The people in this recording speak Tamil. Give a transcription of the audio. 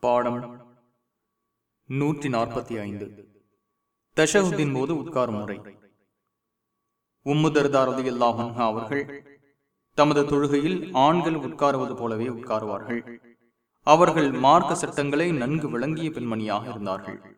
பாடம் நூற்றி நாற்பத்தி ஐந்து. தஷகுதின் போது உட்காரும் முறை. உம்முதர்தாரதி இல்லாமன் அவர்கள் தமது தொழுகையில் ஆண்கள் உட்காருவது போலவே உட்காருவார்கள். அவர்கள் மார்க்க சட்டங்களை நன்கு விளங்கிய பெண்மணியாக இருந்தார்கள்.